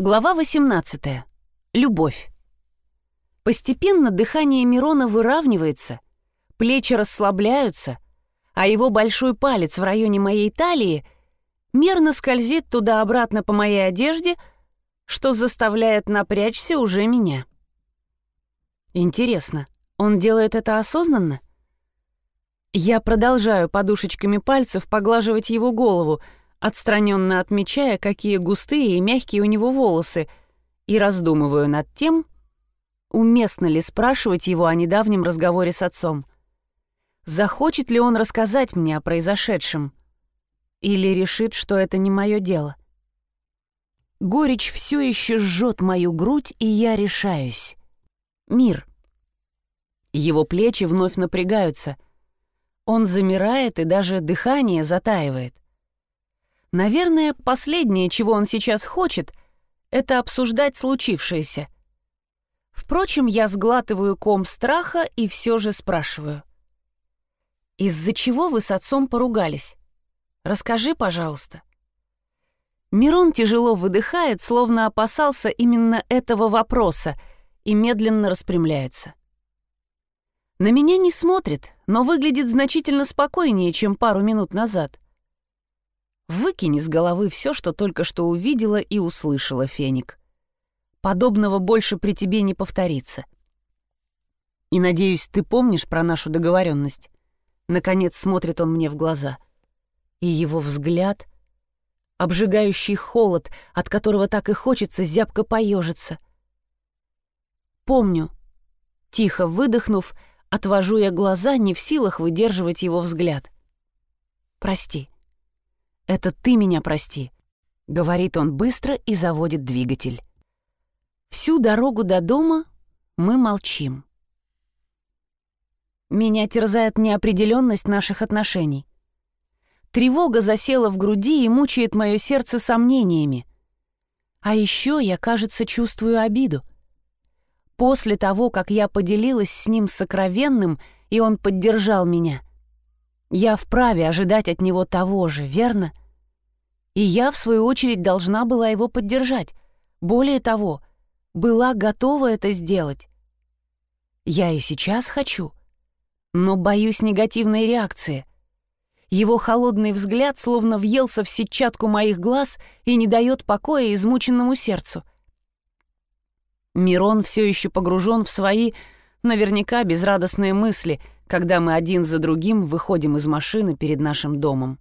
Глава 18. Любовь. Постепенно дыхание Мирона выравнивается, плечи расслабляются, а его большой палец в районе моей талии мерно скользит туда-обратно по моей одежде, что заставляет напрячься уже меня. Интересно, он делает это осознанно? Я продолжаю подушечками пальцев поглаживать его голову — отстраненно отмечая, какие густые и мягкие у него волосы, и раздумываю над тем, уместно ли спрашивать его о недавнем разговоре с отцом. Захочет ли он рассказать мне о произошедшем? Или решит, что это не мое дело? Горечь все еще жжет мою грудь, и я решаюсь. Мир. Его плечи вновь напрягаются. Он замирает, и даже дыхание затаивает. Наверное, последнее, чего он сейчас хочет, это обсуждать случившееся. Впрочем, я сглатываю ком страха и все же спрашиваю. «Из-за чего вы с отцом поругались? Расскажи, пожалуйста». Мирон тяжело выдыхает, словно опасался именно этого вопроса, и медленно распрямляется. На меня не смотрит, но выглядит значительно спокойнее, чем пару минут назад. Выкини с головы все, что только что увидела и услышала, Феник. Подобного больше при тебе не повторится. И, надеюсь, ты помнишь про нашу договоренность. Наконец смотрит он мне в глаза. И его взгляд — обжигающий холод, от которого так и хочется зябко поежиться. Помню. Тихо выдохнув, отвожу я глаза, не в силах выдерживать его взгляд. Прости. «Это ты меня прости», — говорит он быстро и заводит двигатель. Всю дорогу до дома мы молчим. Меня терзает неопределенность наших отношений. Тревога засела в груди и мучает мое сердце сомнениями. А еще я, кажется, чувствую обиду. После того, как я поделилась с ним сокровенным, и он поддержал меня, я вправе ожидать от него того же, верно? И я, в свою очередь, должна была его поддержать. Более того, была готова это сделать. Я и сейчас хочу, но боюсь негативной реакции. Его холодный взгляд словно въелся в сетчатку моих глаз и не дает покоя измученному сердцу. Мирон все еще погружен в свои, наверняка, безрадостные мысли — когда мы один за другим выходим из машины перед нашим домом.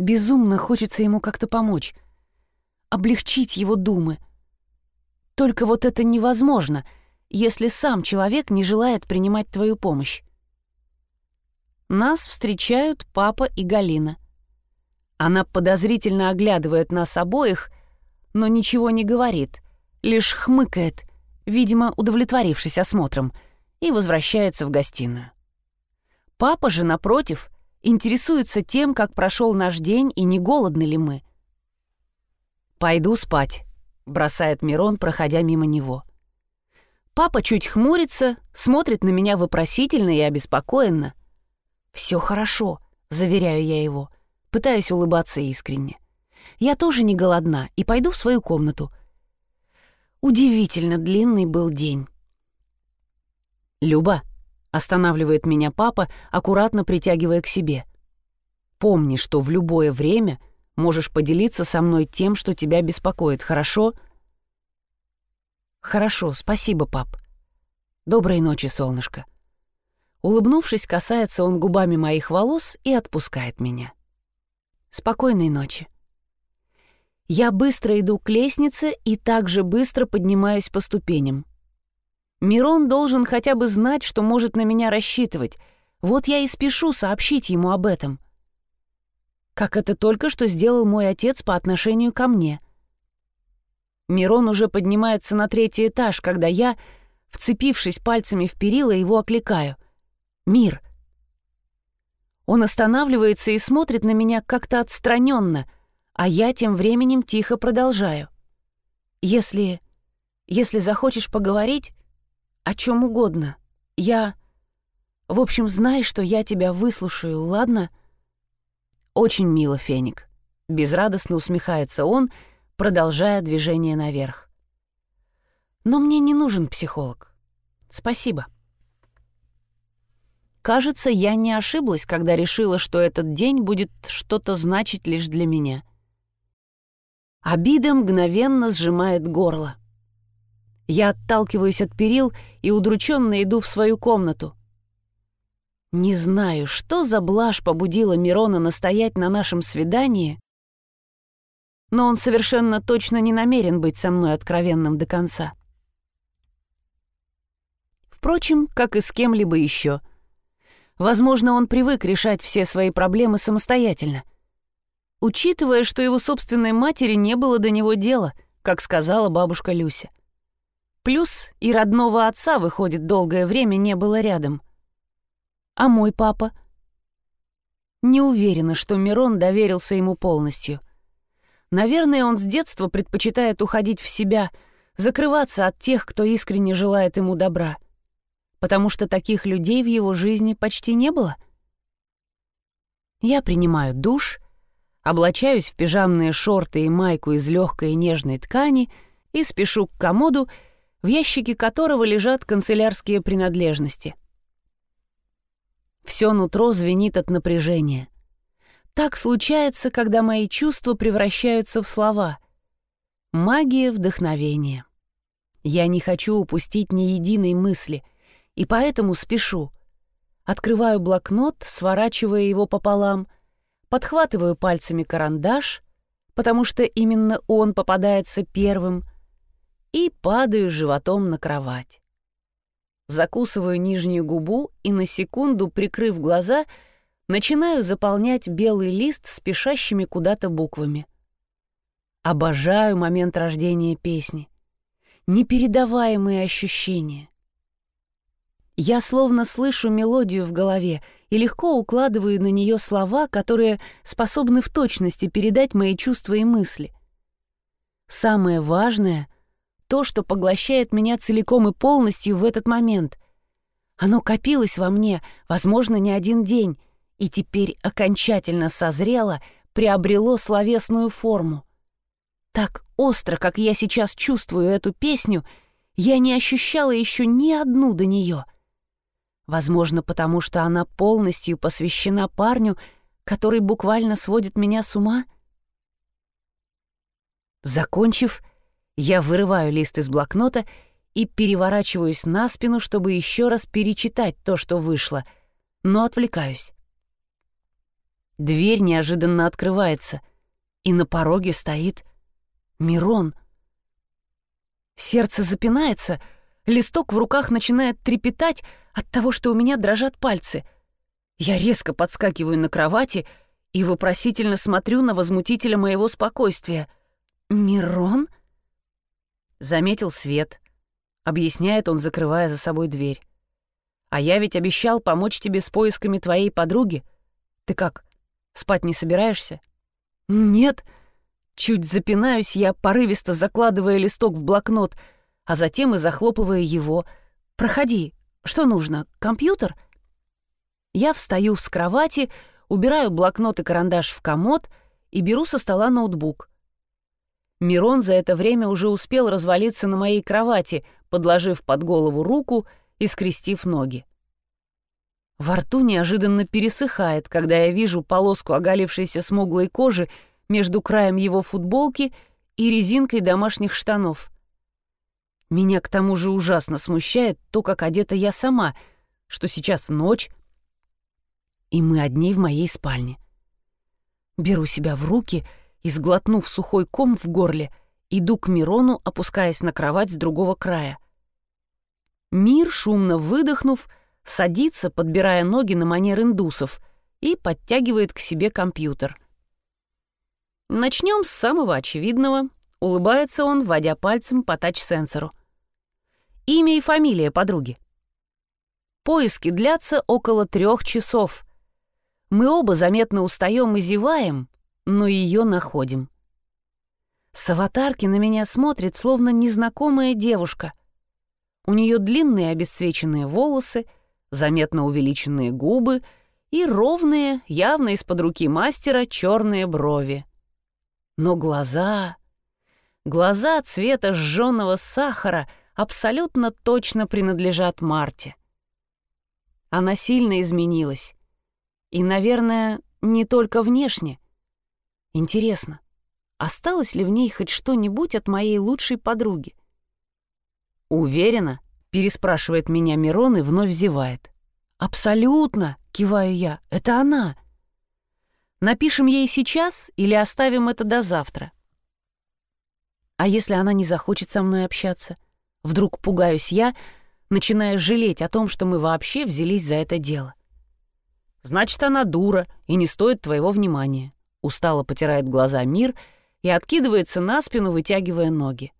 Безумно хочется ему как-то помочь, облегчить его думы. Только вот это невозможно, если сам человек не желает принимать твою помощь. Нас встречают папа и Галина. Она подозрительно оглядывает нас обоих, но ничего не говорит, лишь хмыкает, видимо, удовлетворившись осмотром — и возвращается в гостиную. Папа же, напротив, интересуется тем, как прошел наш день и не голодны ли мы. «Пойду спать», — бросает Мирон, проходя мимо него. Папа чуть хмурится, смотрит на меня вопросительно и обеспокоенно. «Все хорошо», — заверяю я его, пытаясь улыбаться искренне. «Я тоже не голодна и пойду в свою комнату». Удивительно длинный был день. «Люба», — останавливает меня папа, аккуратно притягивая к себе. «Помни, что в любое время можешь поделиться со мной тем, что тебя беспокоит, хорошо?» «Хорошо, спасибо, пап. Доброй ночи, солнышко». Улыбнувшись, касается он губами моих волос и отпускает меня. «Спокойной ночи». Я быстро иду к лестнице и также быстро поднимаюсь по ступеням. Мирон должен хотя бы знать, что может на меня рассчитывать. Вот я и спешу сообщить ему об этом. Как это только что сделал мой отец по отношению ко мне. Мирон уже поднимается на третий этаж, когда я, вцепившись пальцами в перила, его окликаю. «Мир!» Он останавливается и смотрит на меня как-то отстраненно, а я тем временем тихо продолжаю. «Если... если захочешь поговорить, о чем угодно. Я... В общем, знай, что я тебя выслушаю, ладно?» «Очень мило, Феник». Безрадостно усмехается он, продолжая движение наверх. «Но мне не нужен психолог. Спасибо». Кажется, я не ошиблась, когда решила, что этот день будет что-то значить лишь для меня. Обида мгновенно сжимает горло. Я отталкиваюсь от перил и удрученно иду в свою комнату. Не знаю, что за блажь побудила Мирона настоять на нашем свидании, но он совершенно точно не намерен быть со мной откровенным до конца. Впрочем, как и с кем-либо еще. Возможно, он привык решать все свои проблемы самостоятельно. Учитывая, что его собственной матери не было до него дела, как сказала бабушка Люся. Плюс и родного отца, выходит, долгое время не было рядом. А мой папа? Не уверена, что Мирон доверился ему полностью — Наверное, он с детства предпочитает уходить в себя, закрываться от тех, кто искренне желает ему добра. Потому что таких людей в его жизни почти не было. Я принимаю душ, облачаюсь в пижамные шорты и майку из легкой и нежной ткани и спешу к комоду, в ящике которого лежат канцелярские принадлежности. Все нутро звенит от напряжения — так случается, когда мои чувства превращаются в слова. Магия вдохновения. Я не хочу упустить ни единой мысли, и поэтому спешу. Открываю блокнот, сворачивая его пополам, подхватываю пальцами карандаш, потому что именно он попадается первым, и падаю животом на кровать. Закусываю нижнюю губу и на секунду, прикрыв глаза, — начинаю заполнять белый лист спешащими куда-то буквами. Обожаю момент рождения песни. Непередаваемые ощущения. Я словно слышу мелодию в голове и легко укладываю на нее слова, которые способны в точности передать мои чувства и мысли. Самое важное — то, что поглощает меня целиком и полностью в этот момент. Оно копилось во мне, возможно, не один день, и теперь окончательно созрело, приобрело словесную форму. Так остро, как я сейчас чувствую эту песню, я не ощущала еще ни одну до нее. Возможно, потому что она полностью посвящена парню, который буквально сводит меня с ума. Закончив, я вырываю лист из блокнота и переворачиваюсь на спину, чтобы еще раз перечитать то, что вышло, но отвлекаюсь. Дверь неожиданно открывается, и на пороге стоит Мирон. Сердце запинается, листок в руках начинает трепетать от того, что у меня дрожат пальцы. Я резко подскакиваю на кровати и вопросительно смотрю на возмутителя моего спокойствия. «Мирон?» Заметил свет. Объясняет он, закрывая за собой дверь. «А я ведь обещал помочь тебе с поисками твоей подруги. Ты как, Спать не собираешься?» «Нет». Чуть запинаюсь я, порывисто закладывая листок в блокнот, а затем и захлопывая его. «Проходи. Что нужно? Компьютер?» Я встаю с кровати, убираю блокнот и карандаш в комод и беру со стола ноутбук. Мирон за это время уже успел развалиться на моей кровати, подложив под голову руку и скрестив ноги. Во рту неожиданно пересыхает, когда я вижу полоску оголившейся смуглой кожи между краем его футболки и резинкой домашних штанов. Меня к тому же ужасно смущает то, как одета я сама, что сейчас ночь, и мы одни в моей спальне. Беру себя в руки и, сглотнув сухой ком в горле, иду к Мирону, опускаясь на кровать с другого края. Мир, шумно выдохнув, — садится, подбирая ноги на манер индусов, и подтягивает к себе компьютер. Начнем с самого очевидного. Улыбается он, вводя пальцем по тач-сенсору. Имя и фамилия подруги. Поиски длятся около трех часов. Мы оба заметно устаем и зеваем, но ее находим. С аватарки на меня смотрит, словно незнакомая девушка. У нее длинные обесцвеченные волосы — заметно увеличенные губы и ровные, явно из-под руки мастера, черные брови. Но глаза... глаза цвета сжёного сахара абсолютно точно принадлежат Марте. Она сильно изменилась. И, наверное, не только внешне. Интересно, осталось ли в ней хоть что-нибудь от моей лучшей подруги? «Уверена?» — переспрашивает меня Мирон и вновь зевает. «Абсолютно!» — киваю я. «Это она!» Напишем ей сейчас или оставим это до завтра? А если она не захочет со мной общаться? Вдруг пугаюсь я, начиная жалеть о том, что мы вообще взялись за это дело. Значит, она дура и не стоит твоего внимания. Устало потирает глаза мир и откидывается на спину, вытягивая ноги.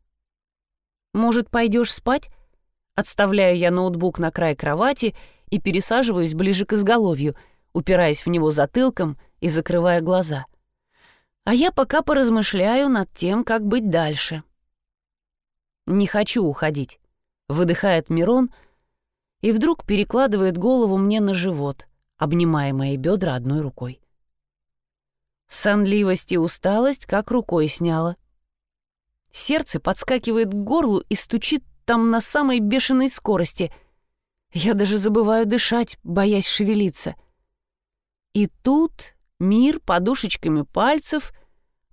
Может, пойдешь спать? Отставляю я ноутбук на край кровати и пересаживаюсь ближе к изголовью, упираясь в него затылком и закрывая глаза. А я пока поразмышляю над тем, как быть дальше. «Не хочу уходить», — выдыхает Мирон и вдруг перекладывает голову мне на живот, обнимая мои бедра одной рукой. Сонливость и усталость как рукой сняла. Сердце подскакивает к горлу и стучит там на самой бешеной скорости. Я даже забываю дышать, боясь шевелиться. И тут мир подушечками пальцев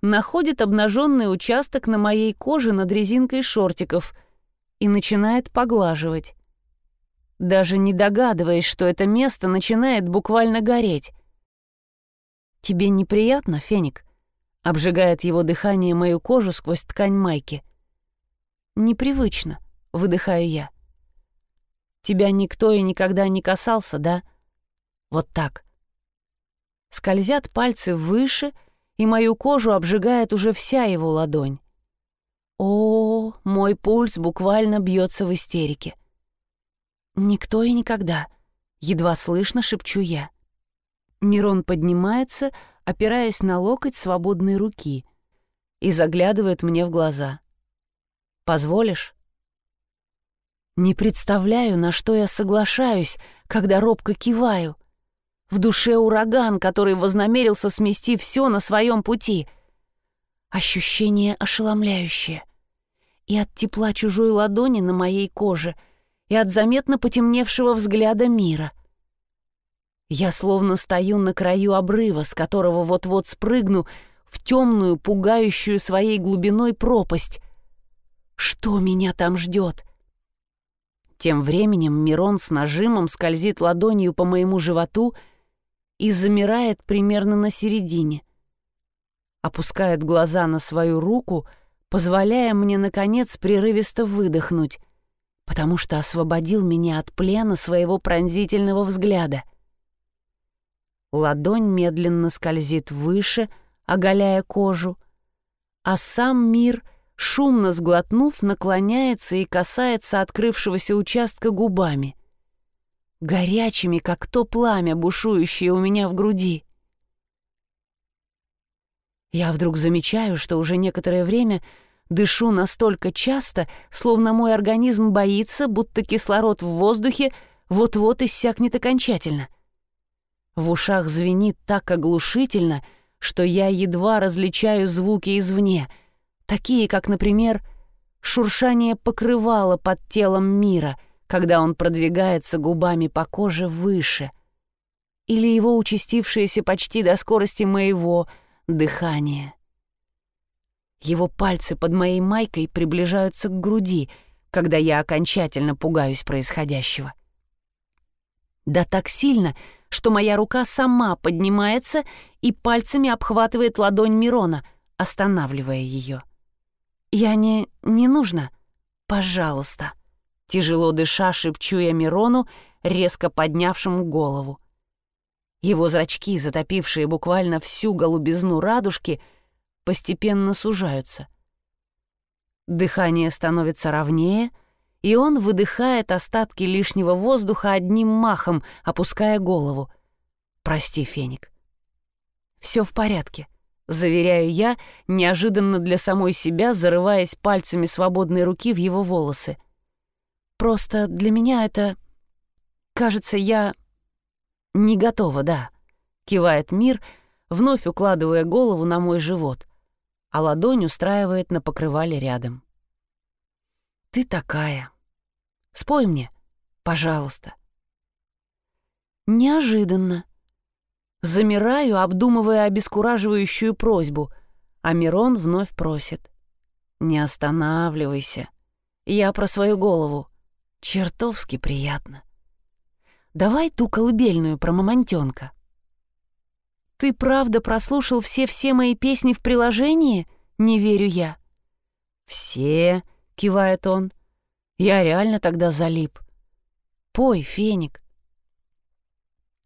находит обнаженный участок на моей коже над резинкой шортиков и начинает поглаживать. Даже не догадываясь, что это место начинает буквально гореть. «Тебе неприятно, Феник?» — обжигает его дыхание мою кожу сквозь ткань майки. «Непривычно», — выдыхаю я. «Тебя никто и никогда не касался, да?» «Вот так». Скользят пальцы выше, и мою кожу обжигает уже вся его ладонь. О, мой пульс буквально бьется в истерике. «Никто и никогда», — едва слышно шепчу я. Мирон поднимается, опираясь на локоть свободной руки, и заглядывает мне в глаза. «Позволишь?» Не представляю, на что я соглашаюсь, когда робко киваю. В душе ураган, который вознамерился смести все на своем пути. Ощущение ошеломляющее. И от тепла чужой ладони на моей коже, и от заметно потемневшего взгляда мира. Я словно стою на краю обрыва, с которого вот-вот спрыгну в темную, пугающую своей глубиной пропасть. Что меня там ждет? Тем временем Мирон с нажимом скользит ладонью по моему животу и замирает примерно на середине. Опускает глаза на свою руку, позволяя мне, наконец, прерывисто выдохнуть, потому что освободил меня от плена своего пронзительного взгляда — Ладонь медленно скользит выше, оголяя кожу, а сам мир, шумно сглотнув, наклоняется и касается открывшегося участка губами. Горячими, как то пламя, бушующее у меня в груди. Я вдруг замечаю, что уже некоторое время дышу настолько часто, словно мой организм боится, будто кислород в воздухе вот-вот иссякнет окончательно — в ушах звенит так оглушительно, что я едва различаю звуки извне, такие как, например, шуршание покрывала под телом мира, когда он продвигается губами по коже выше, или его участившееся почти до скорости моего дыхания. Его пальцы под моей майкой приближаются к груди, когда я окончательно пугаюсь происходящего. Да так сильно, что моя рука сама поднимается и пальцами обхватывает ладонь Мирона, останавливая ее. «Я не... не нужно. Пожалуйста». Тяжело дыша, шепчу я Мирону, резко поднявшему голову. Его зрачки, затопившие буквально всю голубизну радужки, постепенно сужаются. Дыхание становится ровнее — и он выдыхает остатки лишнего воздуха одним махом, опуская голову. «Прости, Феник». «Все в порядке», — заверяю я, неожиданно для самой себя, зарываясь пальцами свободной руки в его волосы. «Просто для меня это... Кажется, я... не готова, да», — кивает Мир, вновь укладывая голову на мой живот. а ладонь устраивает на покрывале рядом. «Ты такая. Спой мне, пожалуйста». Неожиданно. Замираю, обдумывая обескураживающую просьбу, а Мирон вновь просит. «Не останавливайся. Я про свою голову. Чертовски приятно. Давай ту колыбельную про мамонтенка. Ты правда прослушал все-все мои песни в приложении? Не верю я. Все, кивает он. Я реально тогда залип. Пой, феник.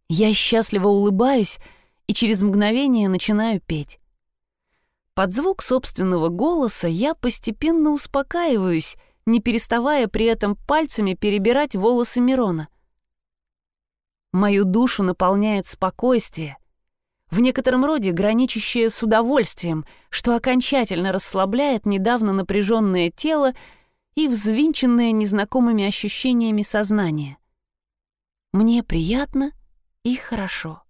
Я счастливо улыбаюсь и через мгновение начинаю петь. Под звук собственного голоса я постепенно успокаиваюсь, не переставая при этом пальцами перебирать волосы Мирона. Мою душу наполняет спокойствие, в некотором роде граничащее с удовольствием, что окончательно расслабляет недавно напряженное тело и взвинченное незнакомыми ощущениями сознание. Мне приятно и хорошо.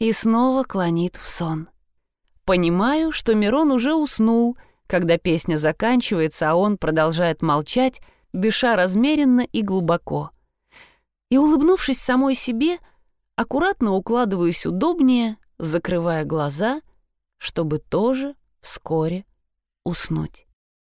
И снова клонит в сон. Понимаю, что Мирон уже уснул, когда песня заканчивается, а он продолжает молчать, дыша размеренно и глубоко. И, улыбнувшись самой себе, — аккуратно укладываюсь удобнее, закрывая глаза, чтобы тоже вскоре уснуть.